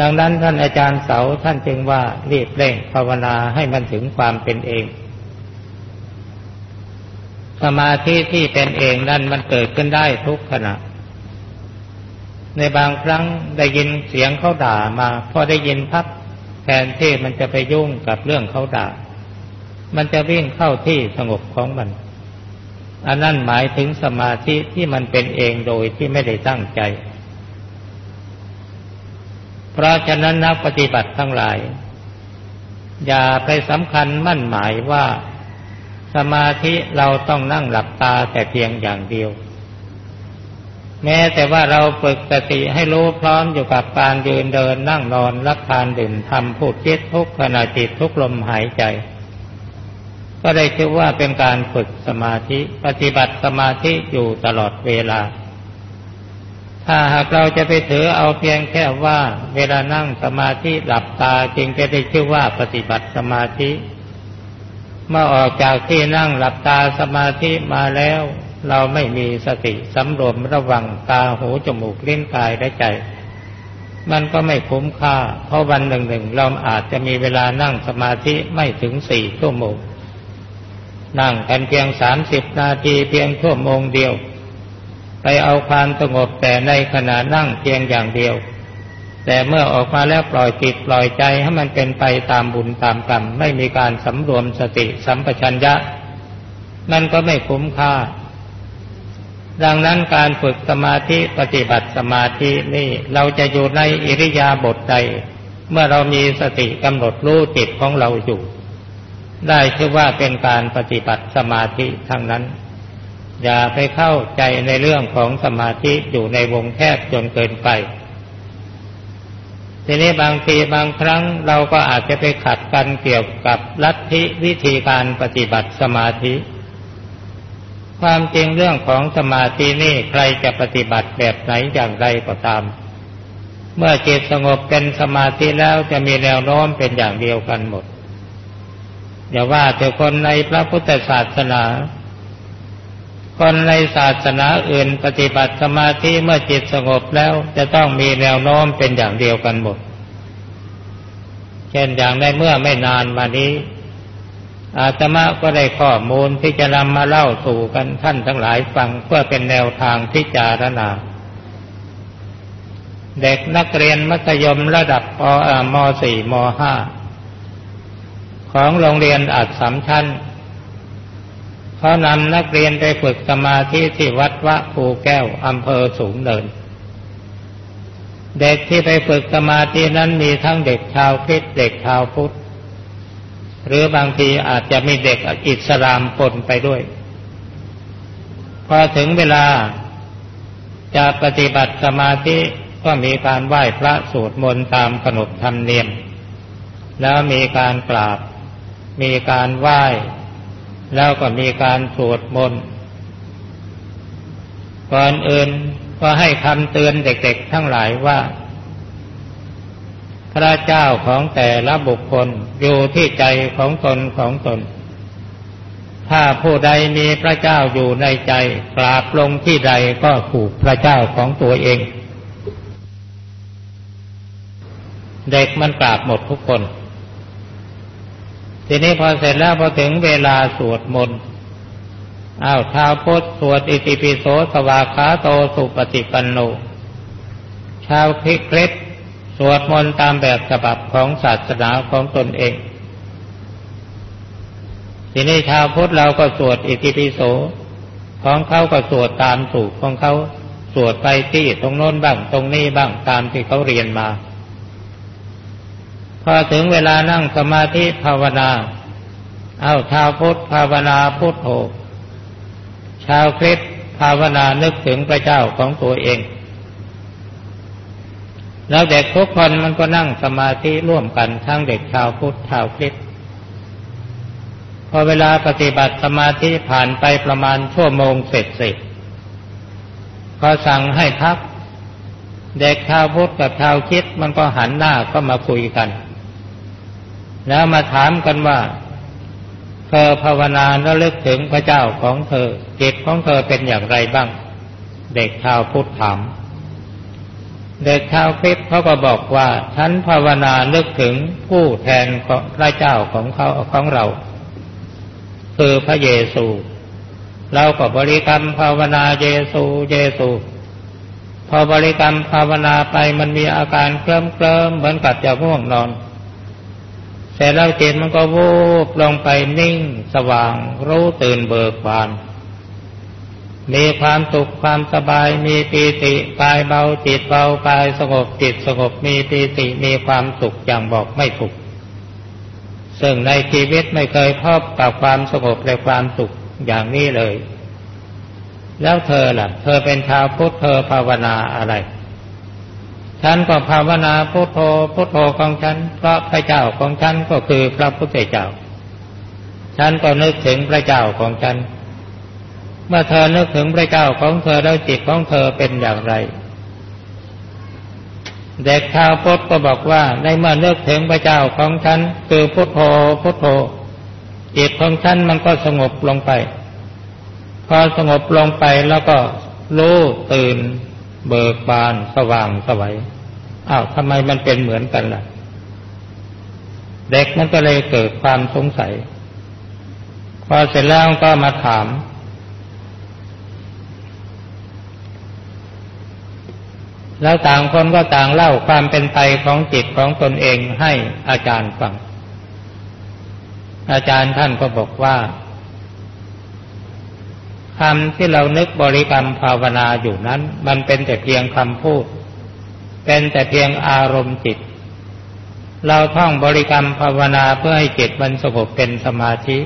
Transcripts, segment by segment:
ดังนั้นท่านอาจารย์เสาท่านจึงว่ารีบเร่งภาวนาให้มันถึงความเป็นเอง สมาธิที่เป็นเองนั้นมันเกิดขึ้นได้ทุกขณะ ในบางครั้งได้ยินเสียงเขาด่ามา พอได้ยินพับแทนที่มันจะไปยุ่งกับเรื่องเขาด่า มันจะวิ่งเข้าที่สงบของมัน อันนั้นหมายถึงสมาธิที่มันเป็นเองโดยที่ไม่ได้ตั้งใจ ราะฉะนั้นนักปฏิบัติทั้งหลาย อย่าไปสำคัญมั่นหมายว่าสมาธิเราต้องนั่งหลับตาแต่เพียงอย่างเดียว แม้แต่ว่าเราฝึกสติให้รู้พร้อมอยู่กับการยืนเดินนั่งนอนรับทานดื่มทำพูดคิดทุกขณะจิตทุกลมหายใจ ก็ได้ชื่อว่าเป็นการฝึกสมาธิ ปฏิบัติสมาธิอยู่ตลอดเวลา ถ้าหากเราจะไปถือเอาเพียงแค่ว่า เวลานั่งสมาธิหลับตาจึงจะได้ชื่อว่าปฏิบัติสมาธิ เมื่อออกจากที่นั่งหลับตาสมาธิมาแล้ว เราไม่มีสติสำรวมระวังตาหูจมูกลิ้นกายและใจ มันก็ไม่คุ้มค่า เพราะวันหนึ่งหนึ่งเราอาจจะมีเวลานั่งสมาธิไม่ถึงสี่ชั่วโมงนั่งกันเพียงสามสิบนาทีเพียงชั่วโมงเดียว ไปเอาความสงบแต่ในขณะนั่งเพียงอย่างเดียว แต่เมื่อออกมาแล้วปล่อยจิตปล่อยใจให้มันเป็นไปตามบุญตามกรรม ไม่มีการสำรวมสติสัมปชัญญะ นั่นก็ไม่คุ้มค่า ดังนั้นการฝึกสมาธิปฏิบัติสมาธินี่เราจะอยู่ในอิริยาบถใด เมื่อเรามีสติกำหนดรู้จิตของเราอยู่ ได้ชื่อว่าเป็นการปฏิบัติสมาธิทั้งนั้น อย่าไปเข้าใจในเรื่องของสมาธิอยู่ในวงแคบจนเกินไป ทีนี้บางทีบางครั้งเราก็อาจจะไปขัดกันเกี่ยวกับลัทธิวิธีการปฏิบัติสมาธิ ความจริงเรื่องของสมาธินี่ใครจะปฏิบัติแบบไหนอย่างไรก็ตาม เมื่อจิตสงบเป็นสมาธิแล้วจะมีแนวโน้มเป็นอย่างเดียวกันหมดอย่าว่าแต่คนในพระพุทธศาสนา คนในศาสนาอื่นปฏิบัติสมาธิเมื่อจิตสงบแล้วจะต้องมีแนวโน้มเป็นอย่างเดียวกันหมด เช่นอย่างในเมื่อไม่นานมานี้ อาตมาก็ได้ข้อมูลที่จะนำมาเล่าสู่กันท่านทั้งหลายฟังเพื่อเป็นแนวทางพิจารณา เด็กนักเรียนมัธยมระดับปม .4 ม .5 ของโรงเรียนอัดสามชั้น เขานำนักเรียนไปฝึกสมาธิที่วัดวะภูแก้วอำเภอสูงเนิน เด็กที่ไปฝึกสมาธินั้นมีทั้งเด็กชาวคริสต์เด็กชาวพุทธ หรือบางทีอาจจะมีเด็กอิสลามปนไปด้วย พอถึงเวลาจะปฏิบัติสมาธิก็มีการไหว้พระสวดมนต์ตามขนบธรรมเนียม แล้วมีการกราบ มีการไหว้ แล้วก็มีการสวดมนต์ก่อนอื่นก็ให้คำเตือนเด็กๆทั้งหลายว่า พระเจ้าของแต่ละบุคคลอยู่ที่ใจของตนของตน ถ้าผู้ใดมีพระเจ้าอยู่ในใจกราบลงที่ใดก็ถูกพระเจ้าของตัวเอง เด็กมันกราบหมดทุกคน ทีนี้พอเสร็จแล้วพอถึงเวลาสวดมนต์อ้าวท้าวพุทธสวดอิติปิโสสวาขาโตสุปฏิปันโนชาวคริสต์สวดมนต์ตามแบบฉบับของศาสนาของตนเอง ทีนี้ชาวพุทธเราก็สวดอิติปิโสของเขาก็สวดตามสูตรของเขาสวดไปที่ตรงโน้นบ้างตรงนี้บ้างตามที่เขาเรียนมา อถึงเวลานั่งสมาธิภาวนา เอาชาวพุทธภาวนาพุทโธชาวคริสภาวนานึกถึงพระเจ้าของตัวเอง แล้วเด็กทุกคนมันก็นั่งสมาธิร่วมกันทั้งเด็กชาวพุทธชาวคริสพอเวลาปฏิบัติสมาธิผ่านไปประมาณชั่วโมงเสร็จเสร็จพอสั่งให้พัก เด็กชาวพุทธกับชาวคิดมันก็หันหน้าก็มาคุยกัน แล้วมาถามกันว่า เธอภาวนาแล้วลึกถึงพระเจ้าของเธอจิตของเธอเป็นอย่างไรบ้าง เด็กชาวพุทธถาม เด็กชาวคริสเขาก็บอกว่าฉันภาวนานึกถึงผู้แทนของพระเจ้าของเขาของเรา คือพระเยซูเราก็บริกรรมภาวนาเยซูเยซู พอบริกรรมภาวนาไปมันมีอาการเคลิ้มเคลิ้มเหมือนกับจะง่วงนอน เสร็จแล้วจิตมันก็วูบลงไปนิ่งสว่าง รู้ตื่นเบิกบาน มีความสุขความสบาย มีปีติกายเบาจิตเบากายสงบจิตสงบมีปีติมีความสุขอย่างบอกไม่ถูกซึ่งในชีวิตไม่เคยพบกับความสงบและความสุขอย่างนี้เลย แล้วเธอล่ะ เธอเป็นชาวพุทธเธอภาวนาอะไร ฉันก็ภาวนาพุทโธพุทโธของฉันเพราะพระเจ้าของฉันก็คือพระพุทธเจ้า ฉันก็นึกถึงพระเจ้าของฉัน เมื่อเธอนึกถึงพระเจ้าของเธอแล้วจิตของเธอเป็นอย่างไร เด็กชาวพุทธก็บอกว่าในเมื่อนึกถึงพระเจ้าของฉัน คือพุทโธพุทโธ จิตของฉันมันก็สงบลงไป พอสงบลงไปแล้วก็รู้ตื่น เบิกบานสว่างสวัยอ้าวทำไมมันเป็นเหมือนกันล่ะ เด็กมันก็เลยเกิดความสงสัย พอเสร็จแล้วก็มาถาม แล้วต่างคนก็ต่างเล่าความเป็นไปของจิตของตนเองให้อาจารย์ฟัง อาจารย์ท่านก็บอกว่า คำที่เรานึกบริกรรมภาวนาอยู่นั้น มันเป็นแต่เพียงคำพูด เป็นแต่เพียงอารมณ์จิต เราท่องบริกรรมภาวนาเพื่อให้จิตมันสงบเป็นสมาธิ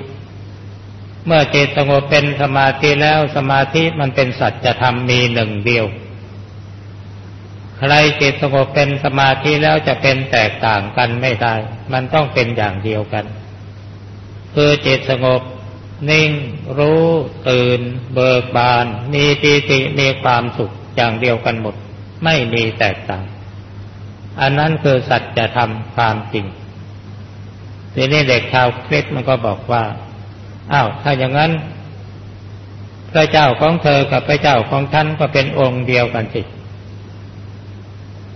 เมื่อจิตสงบเป็นสมาธิแล้วสมาธิมันเป็นสัจธรรมมีหนึ่งเดียว ใครจิตสงบเป็นสมาธิแล้วจะเป็นแตกต่างกันไม่ได้ มันต้องเป็นอย่างเดียวกัน คือจิตสงบ นิ่ง รู้ ตื่น เบิกบาน มีปีติมีความสุขอย่างเดียวกันหมด ไม่มีแตกต่าง อันนั้นคือสัจธรรมความจริงทีนี้เด็กชาวคริสมันก็บอกว่า อ้าวถ้าอย่างนั้น พระเจ้าของเธอกับพระเจ้าของท่านก็เป็นองค์เดียวกันสิ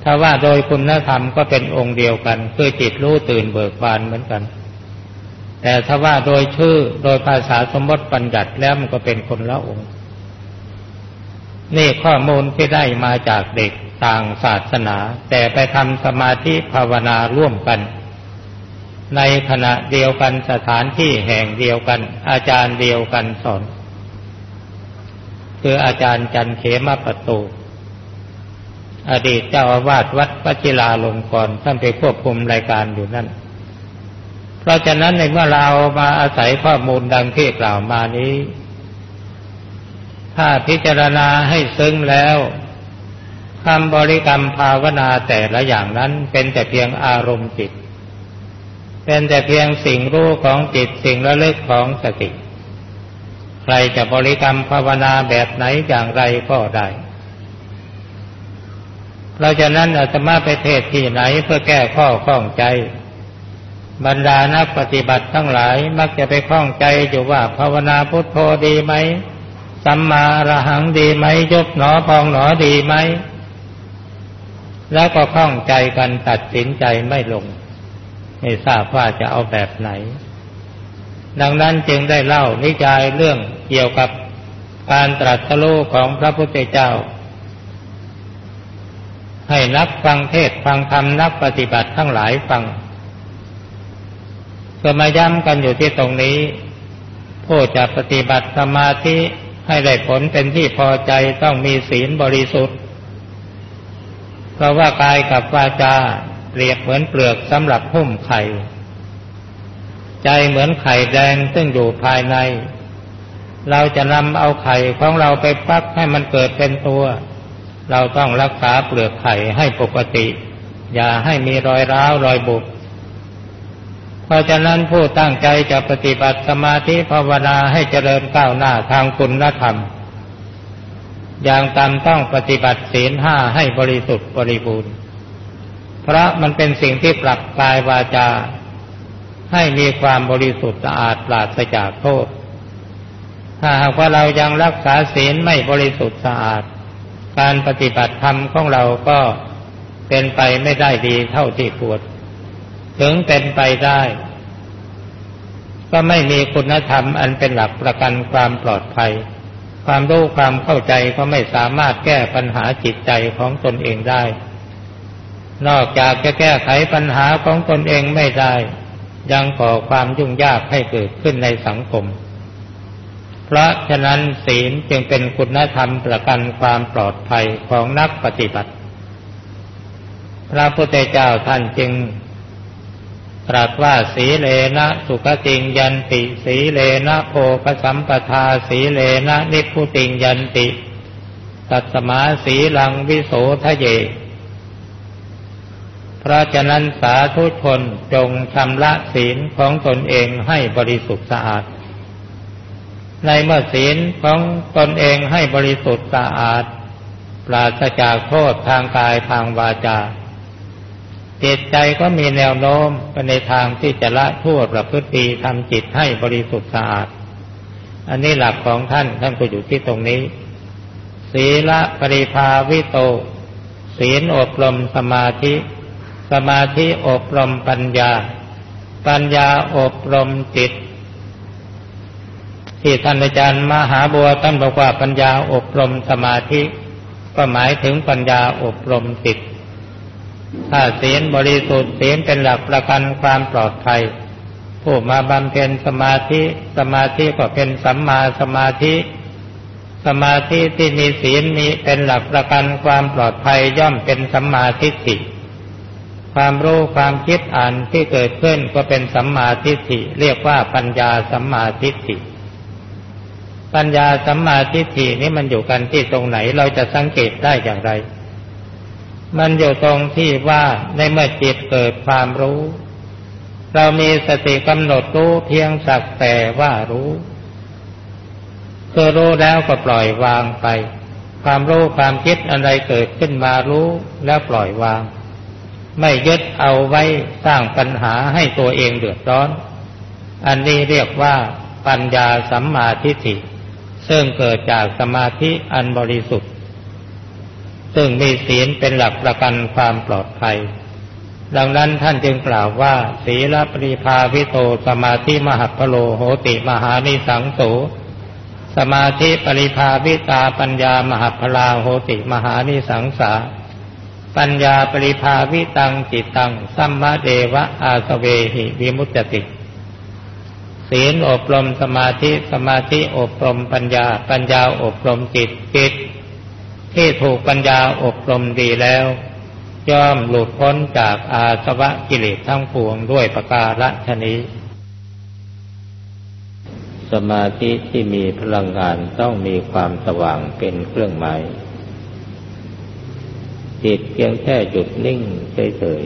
ถ้าว่าโดยคุณธรรมก็เป็นองค์เดียวกัน คือจิตรู้ตื่นเบิกบานเหมือนกัน แต่ถ้าว่าโดยชื่อโดยภาษาสมมติปัญญัติแล้วมันก็เป็นคนละองค์ นี่ข้อมูลที่ได้มาจากเด็กต่างศาสนา แต่ไปทำสมาธิภาวนาร่วมกัน ในขณะเดียวกันสถานที่แห่งเดียวกัน อาจารย์เดียวกันสอน คืออาจารย์จันเขมาประตูอดีตเจ้าอาวาสวัดพระจิลาลงกรท่านไปควบคุมรายการอยู่นั่น ราะฉะนั้นในเมื่อเรามาอาศัยข้อมูลดังที่กล่าวมานี้ ถ้าพิจารณาให้ซึ้งแล้วคำบริกรรมภาวนาแต่ละอย่างนั้นเป็นแต่เพียงอารมณ์จิต เป็นแต่เพียงสิ่งรู้ของจิตสิ่งระลึกของสติ ใครจะบริกรรมภาวนาแบบไหนอย่างไรก็ได้เราจะนั้นอาตมาไปเทศที่ไหนเพื่อแก้ข้อข้องใจ บรรดานักปฏิบัติทั้งหลายมักจะไปข้องใจอยู่ว่าภาวนาพุทโธดีไหมสัมมาระหังดีไหมยกหนอพองหนอดีไหม แล้วก็ข้องใจกันตัดสินใจไม่ลง ไม่ทราบว่าจะเอาแบบไหน ดังนั้นจึงได้เล่านิจายเรื่องเกี่ยวกับการตรัสรู้ของพระพุทธเจ้า ให้นักฟังเทศฟังธรรมนักปฏิบัติทั้งหลายฟัง เพื่อมาย้ำกันอยู่ที่ตรงนี้ ผู้จะปฏิบัติสมาธิให้ได้ผลเป็นที่พอใจต้องมีศีลบริสุทธิ์ เพราะว่ากายกับวาจาเปรียบเหมือนเปลือกสำหรับหุ้มไข่ ใจเหมือนไข่แดงซึ่งอยู่ภายใน เราจะนำเอาไข่ของเราไปปักให้มันเกิดเป็นตัว เราต้องรักษาเปลือกไข่ให้ปกติ อย่าให้มีรอยร้าวรอยบุบ เพราะฉะนั้นผู้ตั้งใจจะปฏิบัติสมาธิภาวนาให้เจริญก้าวหน้าทางคุณธรรม อย่างตามต้องปฏิบัติศีลห้าให้บริสุทธิ์บริบูรณ์ เพราะมันเป็นสิ่งที่ปรับกายวาจา ให้มีความบริสุทธิ์สะอาดปราศจากโทษ ถ้าหากว่าเรายังรักษาศีลไม่บริสุทธิ์สะอาด การปฏิบัติธรรมของเราก็เป็นไปไม่ได้ดีเท่าที่ควร ถึงเป็นไปได้ ก็ไม่มีคุณธรรมอันเป็นหลักประกันความปลอดภัย ความรู้ความเข้าใจก็ไม่สามารถแก้ปัญหาจิตใจของตนเองได้ นอกจากจะแก้ไขปัญหาของตนเองไม่ได้ ยังก่อความยุ่งยากให้เกิดขึ้นในสังคม เพราะฉะนั้นศีลจึงเป็นคุณธรรมประกันความปลอดภัยของนักปฏิบัติ พระพุทธเจ้าท่านจึง ตรัสว่าสีเลนะสุขติงยันติ สีเลนะโพกสัมปทาสีเลนะนิพุติงยันติ ตัสมาสีลังวิโสทะเย เพราะฉะนั้นสาธุชนจงชำระศีลของตนเองให้บริสุทธิ์สะอาด ในเมื่อศีลของตนเองให้บริสุทธิ์สะอาด ปราศจากโทษทางกายทางวาจา จิตใจก็มีแนวโน้มไปในทางที่จะละทั่วประพฤติทำจิตให้บริสุทธิ์สะอาด อันนี้หลักของท่านท่านก็อยู่ที่ตรงนี้ ศีละปริภาวิโต ศีลอบรมสมาธิ สมาธิอบรมปัญญา ปัญญาอบรมจิต ที่ท่านอาจารย์มหาบัวท่านบอกว่าปัญญาอบรมสมาธิ ก็หมายถึงปัญญาอบรมจิต ถ้าศีลบริสุทธิ์ศีลเป็นหลักประกันความปลอดภัย ผู้มาบำเพ็ญสมาธิสมาธิก็เป็นสัมมาสมาธิ สมาธิที่มีศีลมีเป็นหลักประกันความปลอดภัยย่อมเป็นสัมมาทิฏฐิความรู้ความคิดอ่านที่เกิดขึ้นก็เป็นสัมมาทิฏฐิเรียกว่าปัญญาสัมมาทิฏฐิ ปัญญาสัมมาทิฏฐินี้มันอยู่กันที่ตรงไหนเราจะสังเกตได้อย่างไร มันอยู่ตรงที่ว่าในเมื่อจิตเกิดความรู้ เรามีสติกำหนดรู้เพียงสักแต่ว่ารู้คือรู้แล้วก็ปล่อยวางไป ความรู้ความคิดอะไรเกิดขึ้นมารู้แล้วปล่อยวาง ไม่ยึดเอาไว้สร้างปัญหาให้ตัวเองเดือดร้อน อันนี้เรียกว่าปัญญาสัมมาทิฏฐิซึ่งเกิดจากสมาธิอันบริสุทธิ์ ซึ่งมีศีลเป็นหลักประกันความปลอดภัย ดังนั้นท่านจึงกล่าวว่า ศีลปริภาวิโตสมาธิมหัพโลโหติมหานิสังโสสมาธิปริภาวิตาปัญญามหัพลาโหติมหานิสังสา ปัญญาปริภาวิตังจิตตังสัมมาเดวะอาสเวหิวิมุตติ ศีลอบรมสมาธิสมาธิอบรมปัญญา ปัญญาอบรมจิตจิต ที่ถูกปัญญาอบรมดีแล้ว ย่อมหลุดพ้นจากอาสวะกิเลสทั้งปวงด้วยประการฉนี้ สมาธิที่มีพลังงานต้องมีความสว่างเป็นเครื่องหมายจิตเพียงแค่หยุดนิ่งเฉย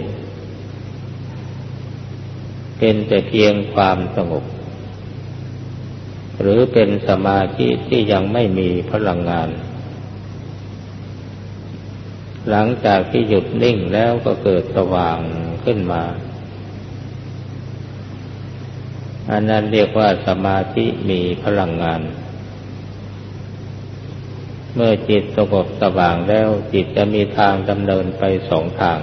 ๆเป็นแต่เพียงความสงบ หรือเป็นสมาธิที่ยังไม่มีพลังงาน หลังจากที่หยุดนิ่งแล้วก็เกิดสว่างขึ้นมา อันนั้นเรียกว่าสมาธิมีพลังงาน เมื่อจิตสงบสว่างแล้วจิตจะมีทางดำเนินไปสองทาง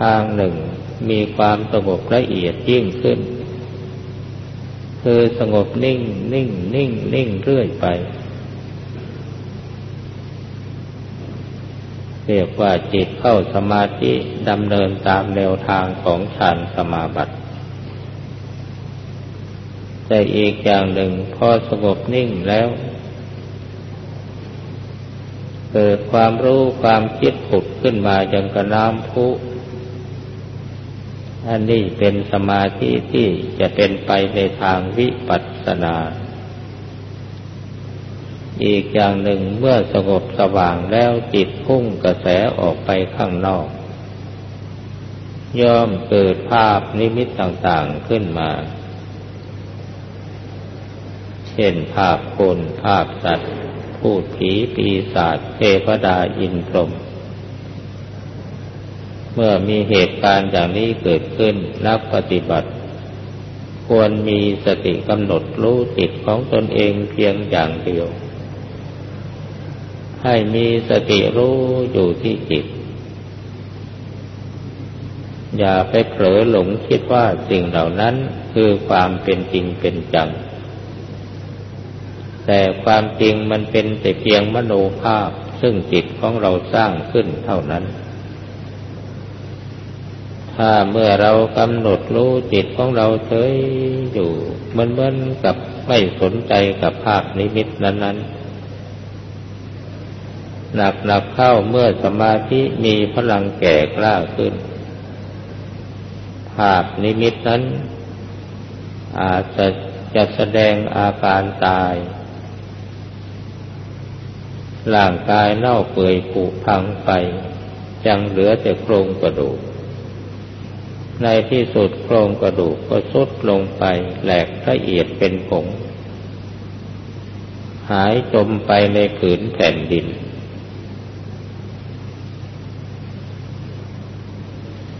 ทางหนึ่งมีความสงบละเอียดยิ่งขึ้น คือสงบนิ่งนิ่งนิ่งนิ่งเรื่อยไป เรียกว่าจิตเข้าสมาธิดำเนินตามแนวทางของฌานสมาบัติแต่อีกอย่างหนึ่งพอสงบนิ่งแล้ว เกิดความรู้ความคิดผุดขึ้นมาอย่างกระน้ำพุอันนี้เป็นสมาธิที่จะเป็นไปในทางวิปัสสนา อีกอย่างหนึ่งเมื่อสงบสว่างแล้วจิตพุ่งกระแสออกไปข้างนอก ย่อมเกิดภาพนิมิตต่างๆขึ้นมา เช่นภาพคนภาพสัตว์ พูดผีปีศาจเทวดาอินพรหมเมื่อมีเหตุการณ์อย่างนี้เกิดขึ้นนักปฏิบัติ ควรมีสติกำหนดรู้จิตของตนเองเพียงอย่างเดียว ให้มีสติรู้อยู่ที่จิต อย่าไปเผลอหลงคิดว่าสิ่งเหล่านั้นคือความเป็นจริงเป็นจัง แต่ความจริงมันเป็นแต่เพียงมโนภาพซึ่งจิตของเราสร้างขึ้นเท่านั้น ถ้าเมื่อเรากำหนดรู้จิตของเราเฉยอยู่เมือนเหมือนกับไม่สนใจกับภาพนิมิตนั้นๆ หนักหนักเข้าเมื่อสมาธิมีพลังแก่กล้าขึ้น ภาพนิมิตนั้น อาจจะจะแสดงอาการตาย ร่างกายเน่าเปื่อยผุพังไป ยังเหลือแต่โครงกระดูก ในที่สุดโครงกระดูกก็สุดลงไปแหลกละเอียดเป็นผง หายจมไปในผืนแผ่นดิน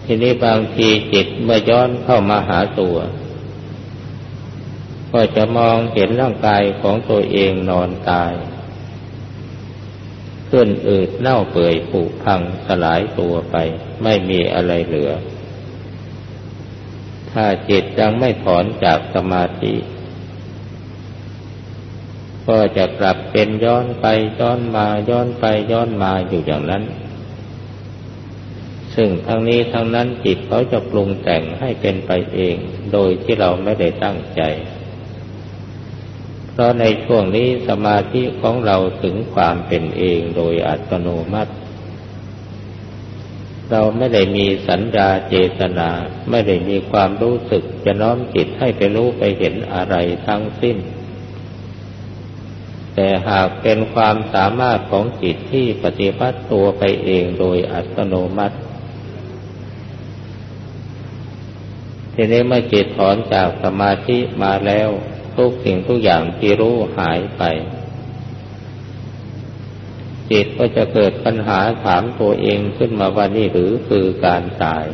ทีนี้บางทีจิตเมื่อย้อนเข้ามาหาตัว ก็จะมองเห็นร่างกายของตัวเองนอนตาย ขึ้นอืดเน่าเปื่อยผุพังสลายตัวไป ไม่มีอะไรเหลือ ถ้าจิตยังไม่ถอนจากสมาธิก็จะกลับเป็นย้อนไปย้อนมาย้อนไปย้อนมาอยู่อย่างนั้น ซึ่งทั้งนี้ทั้งนั้นจิตเขาจะปรุงแต่งให้เป็นไปเอง โดยที่เราไม่ได้ตั้งใจ เพราะในช่วงนี้สมาธิของเราถึงความเป็นเองโดยอัตโนมัติ เราไม่ได้มีสัญญาเจตนา ไม่ได้มีความรู้สึกจะน้อมจิตให้ไปรู้ไปเห็นอะไรทั้งสิ้น แต่หากเป็นความสามารถของจิตที่ปฏิบัติตัวไปเองโดยอัตโนมัติ ทีนี้เมื่อจิตถอนจากสมาธิมาแล้วทุกสิ่งทุกอย่างที่รู้หายไป จิตก็จะเกิดปัญหาถามตัวเองขึ้นมาว่านี่หรือคือการตาย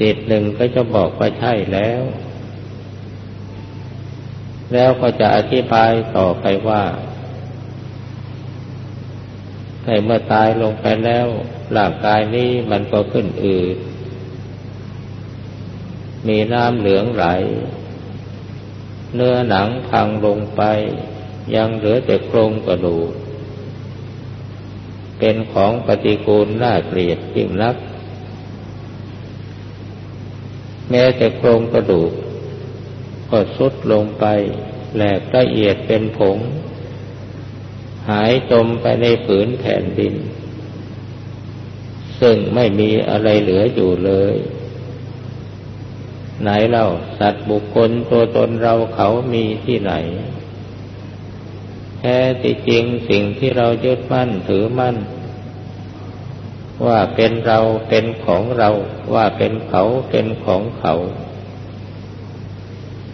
จิตหนึ่งก็จะบอกว่าใช่แล้ว แล้วก็จะอธิบายต่อไปว่าในเมื่อตายลงไปแล้วร่างกายนี้มันก็ขึ้นอืด มีน้ำเหลืองไหล เนื้อหนังพังลงไป ยังเหลือแต่โครงกระดูก เป็นของปฏิกูลน่าเกลียดยิ่งนัก แม้แต่โครงกระดูก ก็สุดลงไป แหลกละเอียดเป็นผง หายจมไปในผืนแผ่นดิน ซึ่งไม่มีอะไรเหลืออยู่เลย ไหนเล่าสัตว์บุคคลตัวตนเราเขามีที่ไหน แท้ที่จริงสิ่งที่เรายึดมั่นถือมั่น ว่าเป็นเราเป็นของเราว่าเป็นเขาเป็นของเขา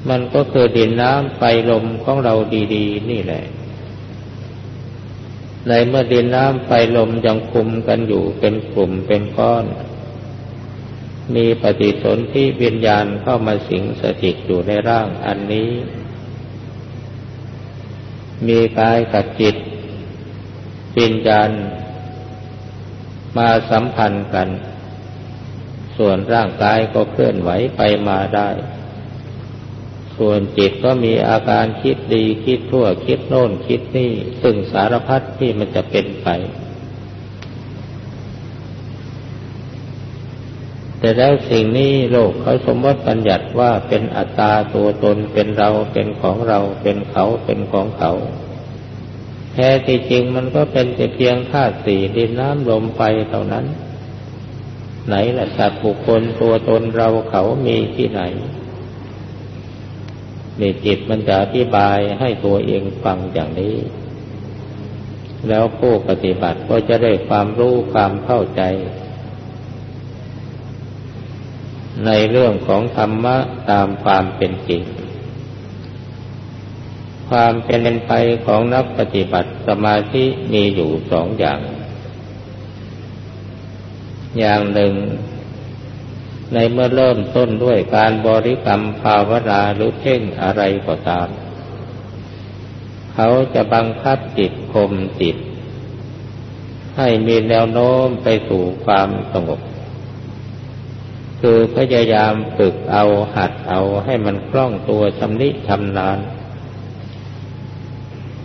มันก็คือดินน้ำไฟลมของเราดี ๆ นี่แหละ ในเมื่อดินน้ำไฟลมยังคุมกันอยู่เป็นกลุ่มเป็นก้อน มีปฏิสนธิวิญญาณเข้ามาสิงสถิตอยู่ในร่างอันนี้ มีกายกับจิตวิญญาณมาสัมพันธ์กัน ส่วนร่างกายก็เคลื่อนไหวไปมาได้ ส่วนจิตก็มีอาการคิดดีคิดทั่วคิดโน่นคิดนี่ ซึ่งสารพัดที่มันจะเป็นไป แต่แล้วสิ่งนี้โลกเขาสมมติบัญญัติว่าเป็นอัตตาตัวตนเป็นเราเป็นของเราเป็นเขาเป็นของเขา แท้ที่จริงมันก็เป็นแต่เพียงธาตุสี่ดินน้ำลมไฟเท่านั้น ไหนละสัตว์บุคคลตัวตนเราเขามีที่ไหนนี่จิตมันจะอธิบายให้ตัวเองฟังอย่างนี้ แล้วผู้ปฏิบัติก็จะได้ความรู้ความเข้าใจ ในเรื่องของธรรมะตามความเป็นจริง ความเป็นไปของนักปฏิบัติสมาธิมีอยู่สองอย่าง อย่างหนึ่ง ในเมื่อเริ่มต้นด้วยการบริกรรมภาวนาหรือเพ่งอะไรก็ตาม เขาจะบังคับจิตคมจิต ให้มีแนวโน้มไปสู่ความสงบ คือพยายามฝึกเอาหัดเอาให้มันคล่องตัวชำนิชำนาญ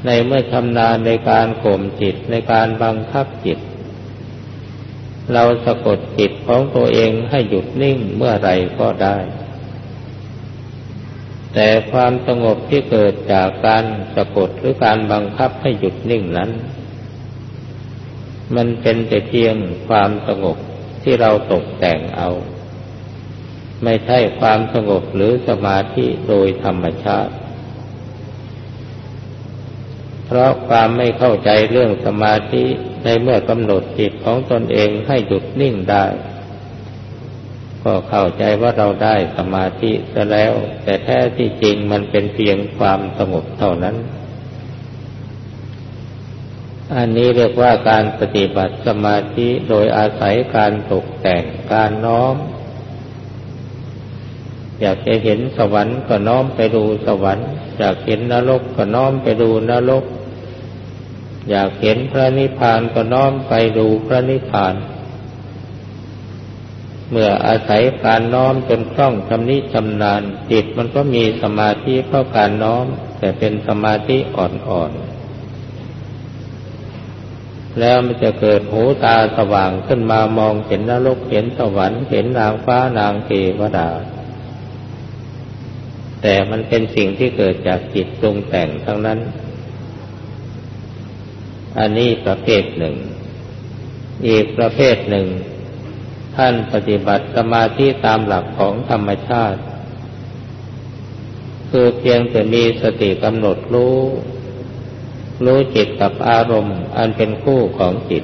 ในเมื่อชำนาญในการข่มจิตในการบังคับจิต เราสะกดจิตของตัวเองให้หยุดนิ่งเมื่อไรก็ได้ แต่ความสงบที่เกิดจากการสะกดหรือการบังคับให้หยุดนิ่งนั้น มันเป็นแต่เพียงความสงบที่เราตกแต่งเอา ไม่ใช่ความสงบหรือสมาธิโดยธรรมชาติ เพราะความไม่เข้าใจเรื่องสมาธิในเมื่อกำหนดจิตของตนเองให้หยุดนิ่งได้ ก็เข้าใจว่าเราได้สมาธิซะแล้ว แต่แท้ที่จริงมันเป็นเพียงความสงบเท่านั้น อันนี้เรียกว่าการปฏิบัติสมาธิโดยอาศัยการตกแต่งการน้อม อยากจะเห็นสวรรค์ก็น้อมไปดูสวรรค์ อยากเห็นนรกก็น้อมไปดูนรก อยากเห็นพระนิพพานก็น้อมไปดูพระนิพพาน เมื่ออาศัยการน้อมจนคล่องชำนิชำนาญจิตมันก็มีสมาธิเข้าการน้อม แต่เป็นสมาธิอ่อนๆ แล้วมันจะเกิดหูตาสว่างขึ้นมามองเห็นนรกเห็นสวรรค์เห็นนางฟ้านางเทวดา แต่มันเป็นสิ่งที่เกิดจากจิตปรุงแต่งทั้งนั้น อันนี้ประเภทหนึ่ง อีกประเภทหนึ่ง ท่านปฏิบัติสมาธิตามหลักของธรรมชาติ คือเพียงแต่มีสติกำหนดรู้ รู้จิตกับอารมณ์ อันเป็นคู่ของจิต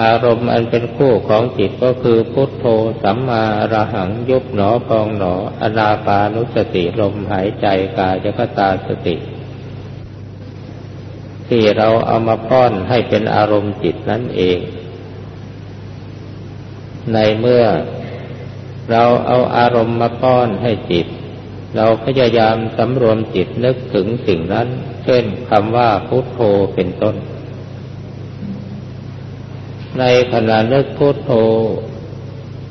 อารมณ์อันเป็นคู่ของจิตก็คือพุทโธสัมมาระหังยุบหนอพองหนออนาปานุสติลมหายใจกายกตาสติ ที่เราเอามาป้อนให้เป็นอารมณ์จิตนั่นเอง ในเมื่อเราเอาอารมณ์มาป้อนให้จิต เราพยายามสำรวมจิตนึกถึงสิ่งนั้น เช่นคำว่าพุทโธเป็นต้น ในขณะนึกพุทโธ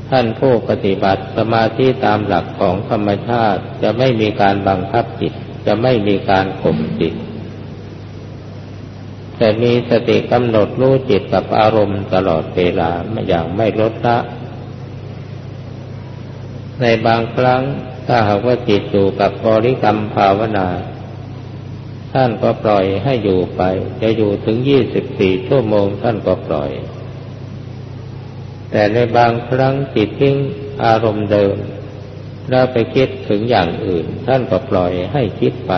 ท่านผู้ปฏิบัติสมาธิตามหลักของธรรมชาติจะไม่มีการบังคับจิต จะไม่มีการข่มจิต แต่มีสติกำหนดรู้จิตกับอารมณ์ตลอดเวลาอย่างไม่ลดละ ในบางครั้งถ้าหากว่าจิตอยู่กับบริกรรมภาวนา ท่านก็ปล่อยให้อยู่ไป จะอยู่ถึงยี่สิบสี่ชั่วโมงท่านก็ปล่อย แต่ในบางครั้งจิตทิ้งอารมณ์เดิม แล้วไปคิดถึงอย่างอื่น ท่านก็ปล่อยให้คิดไป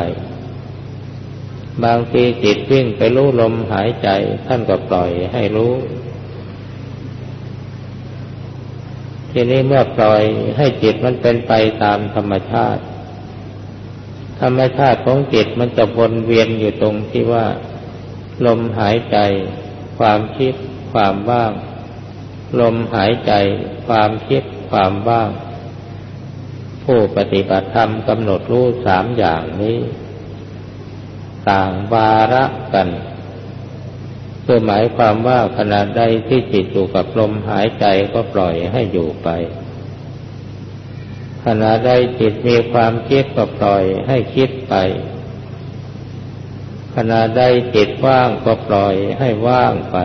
บางทีจิตวิ่งไปรู้ลมหายใจ ท่านก็ปล่อยให้รู้ ทีนี้เมื่อปล่อยให้จิตมันเป็นไปตามธรรมชาติ ธรรมชาติของจิตมันจะวนเวียนอยู่ตรงที่ว่า ลมหายใจ ความคิด ความว่าง ลมหายใจความคิดความว่าง ผู้ปฏิบัติธรรมกำหนดรู้สามอย่างนี้ ต่างวาระกันคือหมายความว่าขณะใดที่จิตอยู่กับลมหายใจก็ปล่อยให้อยู่ไป ขณะใดจิตมีความคิดก็ปล่อยให้คิดไป ขณะใดจิตว่างก็ปล่อยให้ว่างไป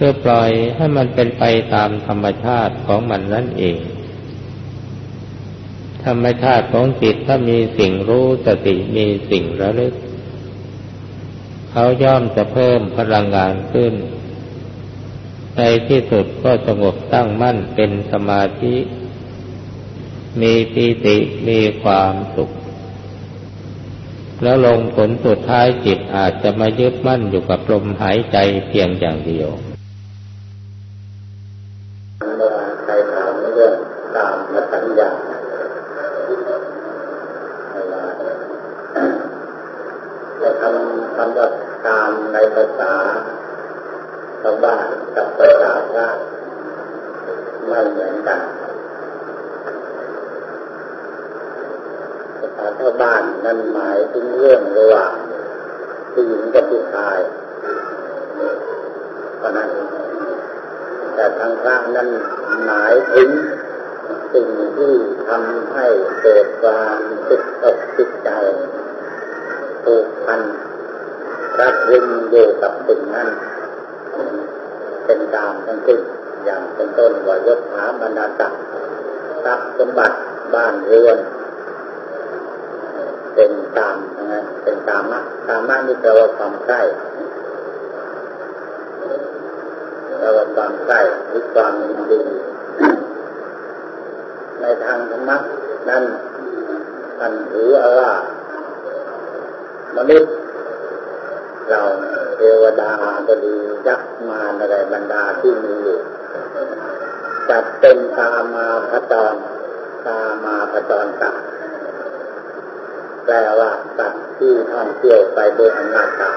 เพื่อปล่อยให้มันเป็นไปตามธรรมชาติของมันนั่นเอง ธรรมชาติของจิตถ้ามีสิ่งรู้สติมีสิ่งระลึก เขาย่อมจะเพิ่มพลังงานขึ้น ในที่สุดก็สงบตั้งมั่นเป็นสมาธิ มีปีติมีความสุข แล้วลงผลสุดท้ายจิตอาจจะมายึดมั่นอยู่กับลมหายใจเพียงอย่างเดียวใครถามเรื่องตามสัญญาจะทำคำว่าการในภาษาชาวบ้านกับภาษาพระไม่เหมือนกันค ชาวบ้านนั่นหมายถึงเรื่องระหว่างผู้หญิงกับผู้ชายเพราะนั้น แต่ทางพระนั้นหมายถึงสิ่งที่ทำให้เกิดความติดตกติดใจผูกพันรักรึงอยู่กับสิ่งนั้น เป็นตามทั้งสิ้นอย่างเป็นต้นว่ายศถาบรรดาศักดิ์ทรัพย์สมบัติบ้านเรือน เป็นตามนะเป็นตามะตามะนี่แปลว่าความใกล้แปลว่าความใกล้หรือความยินดี ในทางธรรมะนั้นท่านถือว่ามนุษย์เราเทวดาก็ดียักษ์มารอะไรบรรดาที่มีอยู่จัดเป็นตามาพจรตามาพจรสัตว์แปลว่าสัตว์ที่ท่องเที่ยวไปโดยอำนาจตา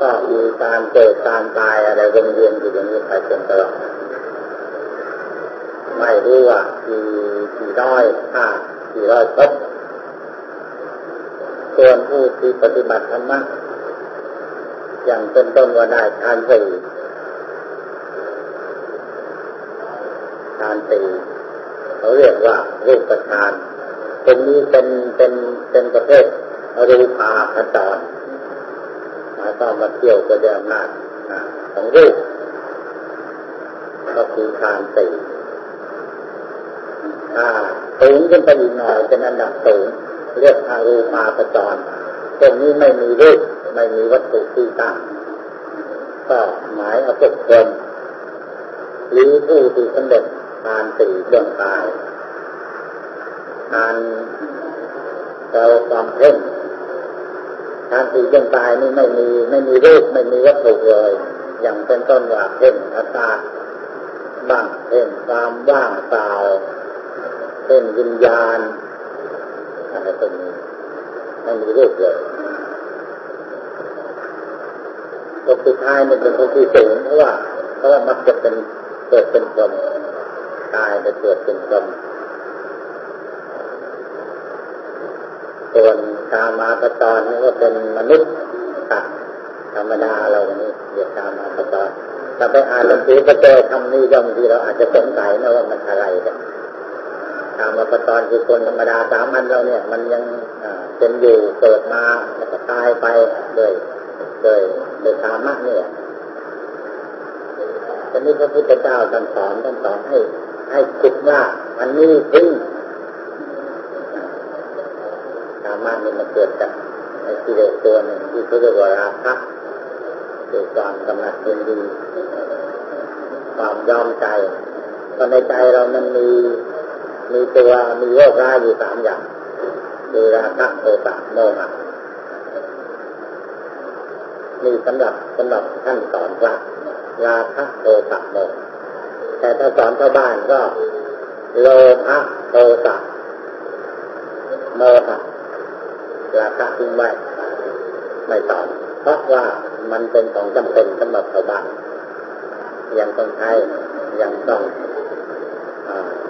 ก็มีการเกิดการตายอะไรวนเวียนอยู่อย่างนี้ไปจนตลอด รู้ว่ากี่กี่ร้อยห้ากี่ร้อยตบส่วนผู้ที่ปฏิบัติธรรมะอย่างเป็นต้นว่าได้ทานสี่ทานสี่เขาเรียกว่ารูปทานเป็นนี้เป็นเป็นเป็นประเภทรูปาขจรหมายความมาเที่ยวก็ได้อำนาจของรูปก็คือทานสี่ถ้าสูง ขึ้นไปอีกหน่อยเป็นอันดับสูงเรียกอารูปาประจรตรงนี้ไม่มีรูปไม่มีวัตถุที่ตั้งก็หมายเอาพวกคนหรือผู้ที่สำเร็จทานสี่เรื่องกายทานเราความเพ่งทานสี่เรื่องกายนี่ไม่มีไม่มีรูปไม่มีวัตถุเลย อย่างเป็นต้นว่าเพ่งอัตตาบ้างเพ่งความว่างเปล่า เพ่งวิญญาณอะไรตรงนี้ไม่มีรูปเลยตัวสุดท้ายมันเป็นตัวที่สูงเพราะว่าเพราะว่ามักจะเป็นเกิดเป็นคนตายจะเกิดเป็นคนส่วนกามาปตอนนี่ก็เป็นมนุษย์สัตว์ธรรมดาเราวันนี้เรียกกามาปตอนถ้าไปอ่านหนังสือก็เจอคำนี้บางทีเราอาจจะสงสัยนะว่ามันอะไรกัน กามาปตอนคือคนธรรมดาสามัญเราเนี่ย มันยังเป็นอยู่เกิดมาแล้วก็ตายไปเลยเลยโดยธรรมะเนี่ยทีนี้พระพุทธเจ้าท่านสอนท่านสอนให้ ให้คิดว่าอันนี้ทิ้งธรรมะนี่มันเกิดจากในกิเลสตัวหนึ่งที่เขาเรียกว่าราคะคือความกำหนัดยินดีความยอมใจก็ในใจเรามันมี มีตัวมีโรคร้ายอยู่สามอย่างคือราคะโทสะโมหะมีสำหรับสำหรับท่านสอนว่าราคะโทสะโมแต่ถ้าสอนชาวบ้านก็โลภะโทสะโมหะราคะทิ้งไว้ไม่สอนเพราะว่ามันเป็นของจำเป็นสำหรับชาวบ้านยังต้องใช้ยังต้อง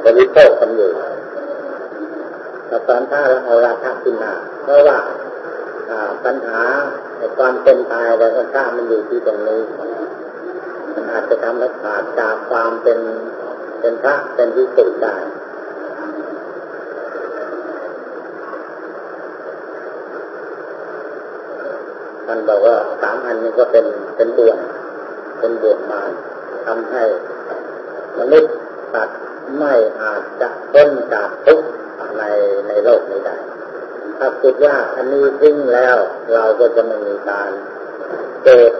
บริโภคกันอยู่แต่ตอนถ้าเราเอาราคะขึ้นมาเพราะว่าปัญหาความเป็นตายแล้วก็ข้ามันอยู่ที่ตรงนี้มันอาจจะทำให้ขาดจากความเป็นเป็นพระเป็นที่สุดได้มันบอกว่าสามอันนี้ก็เป็นเป็นบ่วงเป็นบ่วงมาทำให้มนุษย์ ไม่อาจจะพ้นจากทุกข์ในในโลกนี้ได้ ถ้าคิดว่าอันนี้ทิ้งแล้ว เราก็จะไม่มีการเกิด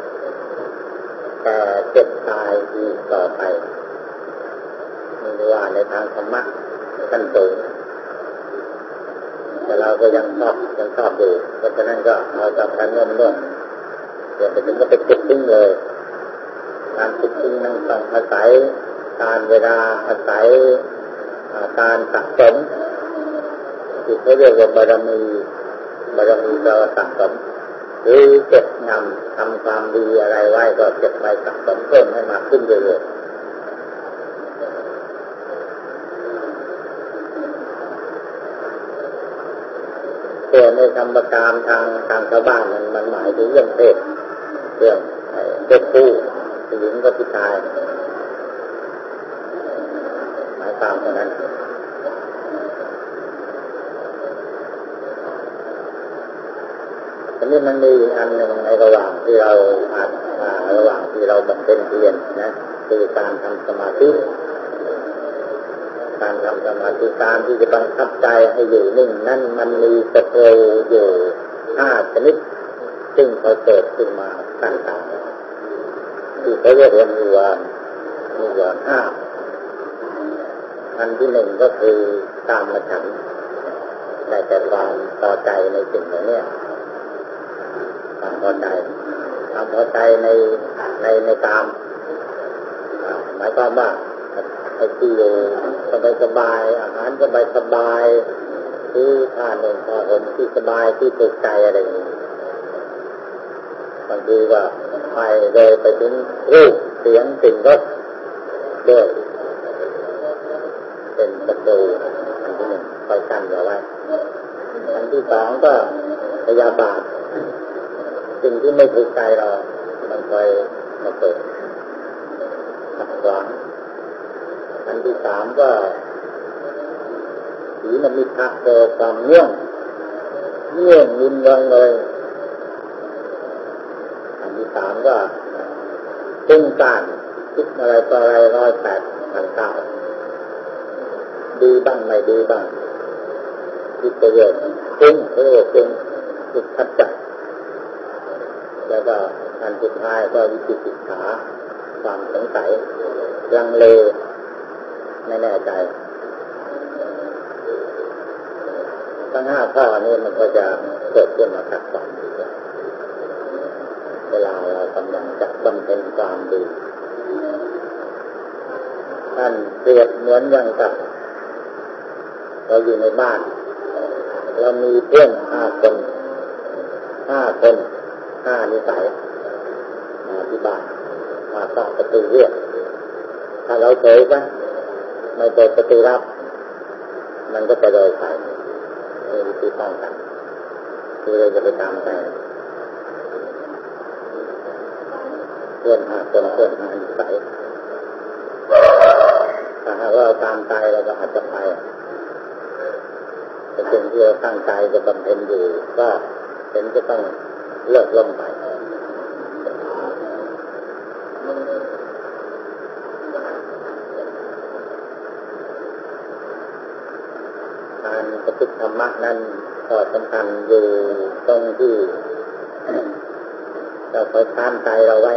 แต่เจ็บตายอีกต่อไปนี่ว่าในทางธรรมะขั้นสูงแต่เราก็ยังชอบยังชอบดูเพราะฉะนั้นก็เอาจับกันน่มน่มเดี๋ยวไปถึงก็ไปเก็บทิ้งเลย การติดทิ้งนั่งต้องอาศัย การเวลาอาศัยการสะสมที่เขาเรียกว่าบารมีบารมีเราสะสมหรือเก็บนำทำความดีอะไรไว้ก็เก็บไว้สะสมเพิ่มให้มากขึ้นเรื่อยๆส่วนในคำประการทางทางชาวบ้านมันมันหมายถึงเรื่องเพศเรื่องเพศคู่หญิงกับผู้ชายหมายความเท่านั้น ทีนี้มันมีอันหนึ่งในระหว่างที่เราอ่านระหว่างที่เราบำเพ็ญเพียรนะคือการทำสมาธิ การทำสมาธิการที่จะบังคับใจให้อยู่นิ่งนั่นมันมีสเปรอยู่ห้าชนิดซึ่งเขาเกิดขึ้นมาต่างๆที่เขาเรียกว่ามีวานมีวานห้าอันที่หนึ่งก็คือตามมาฉันได้แต่ความพอใจในสิ่งเหล่านี้ พอใจความพอใจในในในตามหมายความว่าไอ้ที่อยู่สบายสบายอาหารสบายสบายที่ทานหนึ่งพอผมที่สบายที่ถูกใจอะไรอย่างนี้บางทีก็ไปเลยไปถึงรูปเสียงสิ่งรสด้วยเป็นประตูอันที่หนึ่งคอยกันเอาไว้อันที่สองก็พยาบาท ที่ไม่ถูกใจเรา มันคอยมาเปิดขัดขวางอันที่สามก็สีมันมีทักเจอความเงื่องเงื่องมินเริงเลยอันที่สามก็ตึงการคิดอะไรต่ออะไรร้อยแปดพันเก้าดีบ้างไม่ดีบ้างคิดไประโยชน์ตึงเรียกว่าตึงคิดทัดจัก สุดท้ายก็วิจิตรขาความสงสัย ลังเลไม่แน่ใจทั้งห้าข้อนี้มันก็จะเกิดขึ้นมาขัดขวางเวลาเรากำลังจะบำเพ็ญความดีท่านเปรียบเหมือนอย่างกับเราอยู่ในบ้าน เรามีเพื่อนห้าคนห้าคนห้านิสัย ที่บ้านมาต่อประตูเรียกถ้าเราเฉยปไม่เปิดประตูรับ มันก็จะโดยใครมีวิธีป้องกันคือเราจะไปตามใจเพื่อนหาคนเพื่อนหานิสัยถ้าหากว่าเราตามใจเราก็อาจจะไปแต่สิ่งที่เราตั้งใจจะบำเพ็ญอยู่ ก็เป็นจะต้องเลิกล่มไปการปฏิธ รมะนั้นก็สำคัญอยู่ตรงที่เราคอยท่านใจเราไว้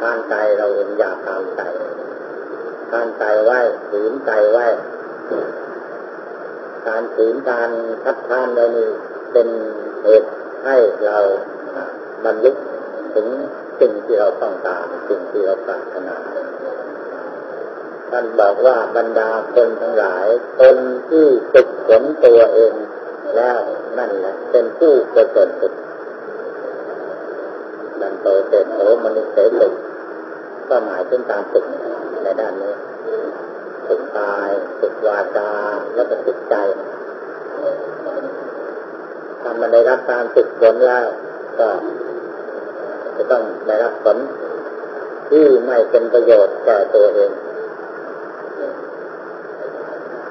ท่านใจเราเองอยากตามใจท่านใจไว้ฝืนใจไว้ การฝืนการคัดค้านเรานี่เป็นเหตุให้เราบรรลุถึงสิ่งที่เราต้องการสิ่งที่เราปรารถนา ท่านบอกว่าบรรดาคนทั้งหลายคนที่ฝึกฝนตัวเองแล้วนั่นแหละเป็นผู้ประเสริฐสุดดันโตเตโตมนุษย์เสสุก็หมายถึงการฝึกในด้านนี้ฝึกกายฝึกวาจาแล้วก็ฝึกใจถ้ามันได้รับการฝึกฝนแล้วก็จะต้องได้รับผลที่ไม่เป็นประโยชน์แก่ตัวเอง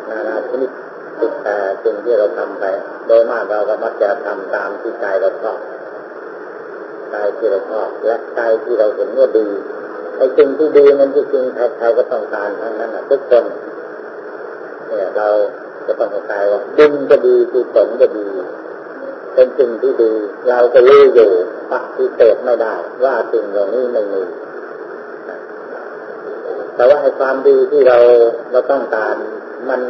นานาชนิดติดแต่ สิ่งที่เราทำไป โดยมากเราก็มักจะทำตามที่ใจเราชอบใจที่เราชอบและใจที่เราเห็นว่าดีไอ้สิ่งที่ดีนั้นที่จริงใครๆก็ต้องการทั้งนั้นทุกคนเนี่ยเราจะต้องเข้าใจว่าดินก็ดีที่ผลก็ดี เป็นสิ่งที่ดี เราก็รู้อยู่ปฏิเสธไม่ได้ ว่าสิ่งเหล่านี้ไม่มีแต่ว่าไอ้ความดีที่เราเราต้องการมัน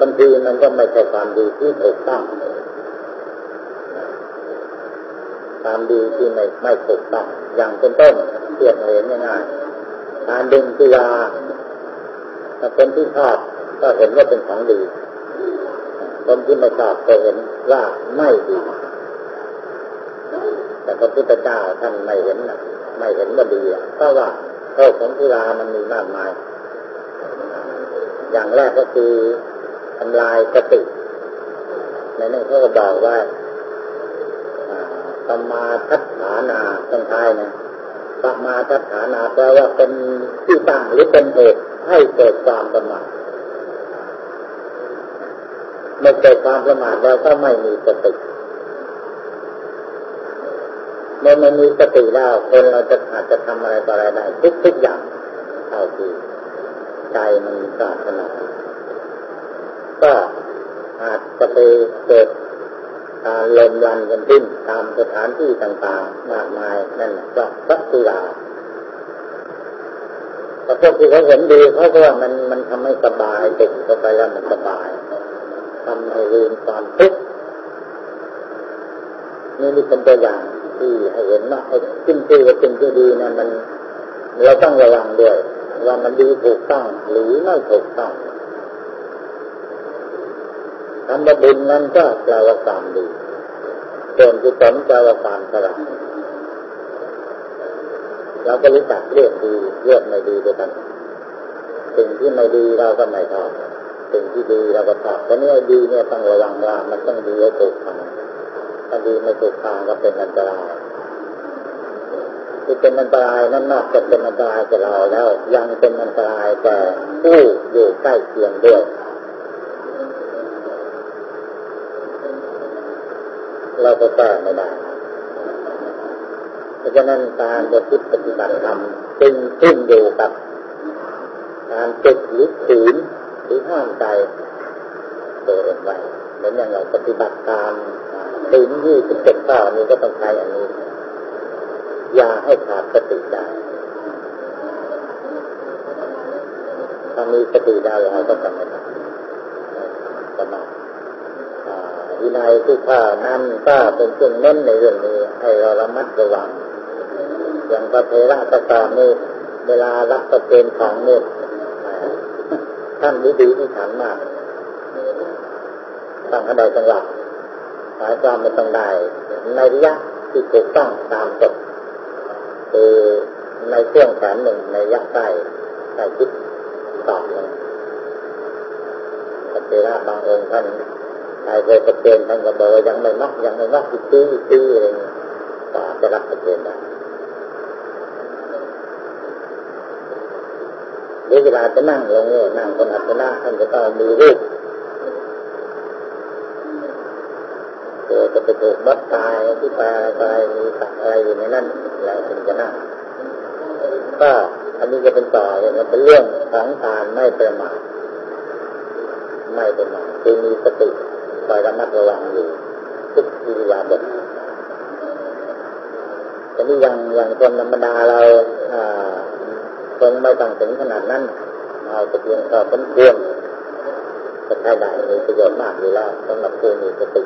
บางทีมันก็ไม่ใช่ความดีที่ถูกต้องความดีที่ไม่ไม่ถูกต้องอย่างเป็นต้นเทียบเห็นง่ายๆการดึงกีฬาถ้าคนที่ชอบก็เห็นว่าเป็นของดี คนที่ไม่ชอบก็เห็นว่าไม่ดี แต่พระพุทธเจ้าท่านไม่เห็นนะไม่เห็นว่าดีเพราะว่าโทษของกีฬามันมีมากมาย อย่างแรกก็คือ ทำลายสติในนั้นเขาก็บอกว่าสมาทัฏฐานาต้งท้ายนะสมาทัฏฐานาแปลว่าเป็นที่ตั้งหรือเป็นเหตุให้เกิดความประมาทเมื่อเกิดความประมาทแล้วก็ไม่มีสติเมื่อไม่มีสติแล้วคนเราจะอาจจะทำอะไรต่ออะไรได้ทุกทุกอย่างเท่าที่ใจมันปรารถนา ก็อาจจะไปเกิดลมลันกันดิ้นตามสถานที่ต่างๆ มากมายนั่นก็สักตุลาแต่พวกที่เขาเห็นดีเขาก็ว่ามันมันทำให้สบายติดเข้าไปแล้วมันสบายทำให้ลืมความทุกข์นี่นี่เป็นตัวอย่างที่ให้เห็นว่าไอ้สิ่งที่ว่าสิ่งที่ดีนั้นมัน เราต้องระวังด้วย ว่ามันดีถูกต้องหรือไม่ถูกต้อง คำว่าบุญนั้นก็แปลว่าความดีส่วนที่ผลแปลว่าความฉลาดเราก็รู้จักเลือกดีเลือกไม่ดีด้วยกันสิ่งที่ไม่ดีเราก็ไม่ชอบสิ่งที่ดีเราก็ชอบเพราะนี้ดีเนี่ยต้องระวังว่ามันต้องดีให้ถูกทางถ้าดีไม่ถูกทางก็เป็นอันตรายที่เป็นอันตรายนั้นนอกจากเป็นอันตรายแก่เราแล้ว ยังเป็นอันตรายแก่ผู้อยู่ใกล้เคียงด้วย เราก็แก้ไม่ได้เพราะฉะนั้นการจะคิปฏิบัติธรรมจึงขึ้นอยู่กับการติดหรือขืนหรือห้ามใจตัวเองไว้เหมือนอย่างเราปฏิบัติตามศีลยี่สิบเจ็ดข้อนี้ก็ต้องใช้อันนี้ อย่าให้ขาดสติได้ถ้ามีสติได้เราก็จะไม่ทำประมาท วินัยที่ข้านั้นก็เป็นเครื่องเน้นในเรื่องนี้ให้เราระมัดระวัง อย่างพระเทระประกาศนี่เวลารับประเกณฑ์ของเนี่ท่านดีดีที่ฐานมากต้งให้ได้จังหวะหมายความมันต้องได้ในระยะที่ถูกต้องตามกฎคือในเครื่องแขนหนึ่งในยักษ์ใต้ใต้คิดสองหนึ่งพระเทระบางองค์ท่าน ใครเคยประเคนท่านก็บอกว่ายังไม่นักยังไม่นักอีกปีอีกปีอะไรเงี้ยก็จะรับประเคนได้เวลาจะนั่งลงเนี่ยนั่งบนอัศนะท่านจะต้องมีรูปเกิดจะไปถูกบัดตายที่ปลายอะไรมีสัตว์อะไรอยู่ในนั้นแล้วถึงจะนั่งก็อันนี้จะเป็นต่ออย่างนี้เป็นเรื่องของการไม่ประมาทไม่ประมาทคือมีสติ คอยระมัดระวังอยู่ทุกอิริยาบถแต่นี่ยังยังคนธรรมดาเราคงไม่ต้องถึงขนาดนั้นเอาต่เพียงพอสมควรจะใช้ได้มีประโยชน์มากอยู่แล้วสำหรับผู้มีสติ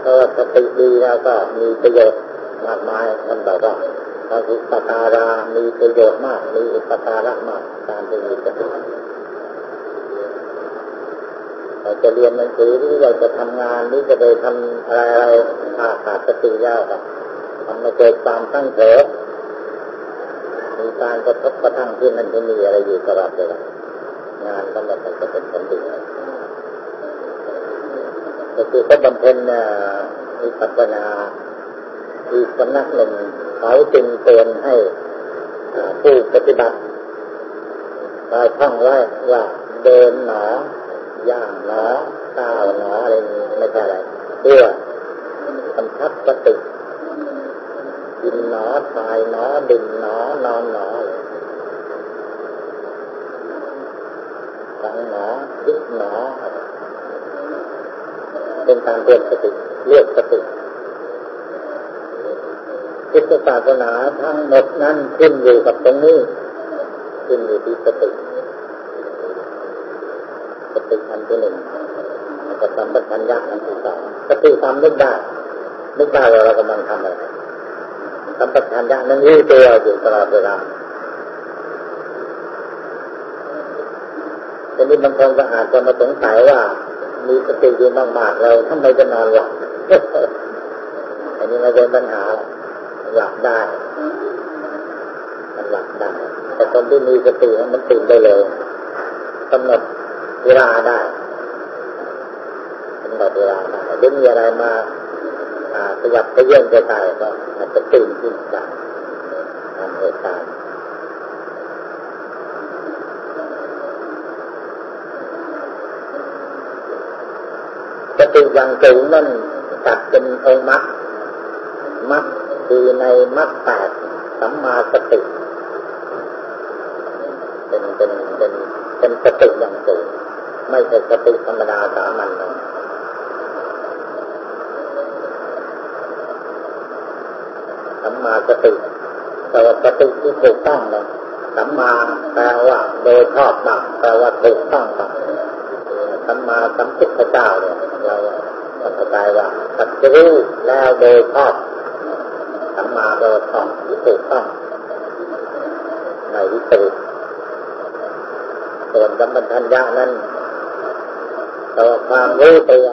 เพราะสติดีแล้วก็มีประโยชน์มากมายท่านบอกว่าอุปการามีประโยชน์มาก มีอุปการะมากการที่มีสติ เราจะเรียนหนังสือหรือเราจะทำงานหรือจะไปทำอะไรอะไรถ้าขาดสติแล้วครับทำให้เกิดความตั้งเถอมีการกระทบกระทั่งที่นั่นที่มีอะไรอยู่ตลอดเลยงานก็ไม่จะเป็นผลดีก็คือเขาบำเพ็ญมีปัจนาอีกสำนักหนึ่งเขาจึงเตือนให้ผู้ปฏิบัติท่องไว้ว่าเดินหนอ ย่างหนอข้าวหนออะไรไม่ใช่อะไรเพื่อกำชับสติกินหนอตายหนอดื่มหนอนอนหนอฟังหนอคิดหนอเป็นการเตือนสติเรียกสติพุทธศาสนาทั้งหมดนั้นขึ้นอยู่กับตรงนี้ขึ้นอยู่ที่สติสติอัน ที่หนึ่งก็สัมปชัญญะอันที่สองสติทำนึกได้นึกได้ว่าเรากำลังทำอะไรสัมปชัญญะนั้นรู้ตัวอยู่ตลอดเวลาทีนี้บางคนก็อาจจะมาสงสัยว่า มีสติอยู่มากๆเราทำไมจะนอนหลับอันนี้ไม่เป็นปัญหาหลับได้ มันหลับได้ แต่คนที่มีสติมันตื่นได้เลยกำหนด เวลาได้ต่อเวลาได้หรือมีอะไรมาขยับขยื่นไปได้ก็อาจจะตื่นขึ้นจากตามเหตุการณ์สติอย่างสูงนั่นจัดเป็นองค์มรรคมรรคคือในมรรคแปดสัมมาสติ เป็นเป็นเป็นเป็นสติอย่างสูง ไม่ใช่สติธรรมดาสามัญเลยสัมมาสติแต่ว่าสติที่ถูกต้องเลยสัมมาแปลว่า โดยชอบบ้างแปลว่าถูกต้องบ้างสัมมาสัมพุทธเจ้าเนี่ยเราเข้าใจว่าสัจรู้แล้วโดยชอบสัมมาโดยชอบที่ถูกต้องในวิปริส่วนสัมปัญญะนั้น ตัวความรู้ตัว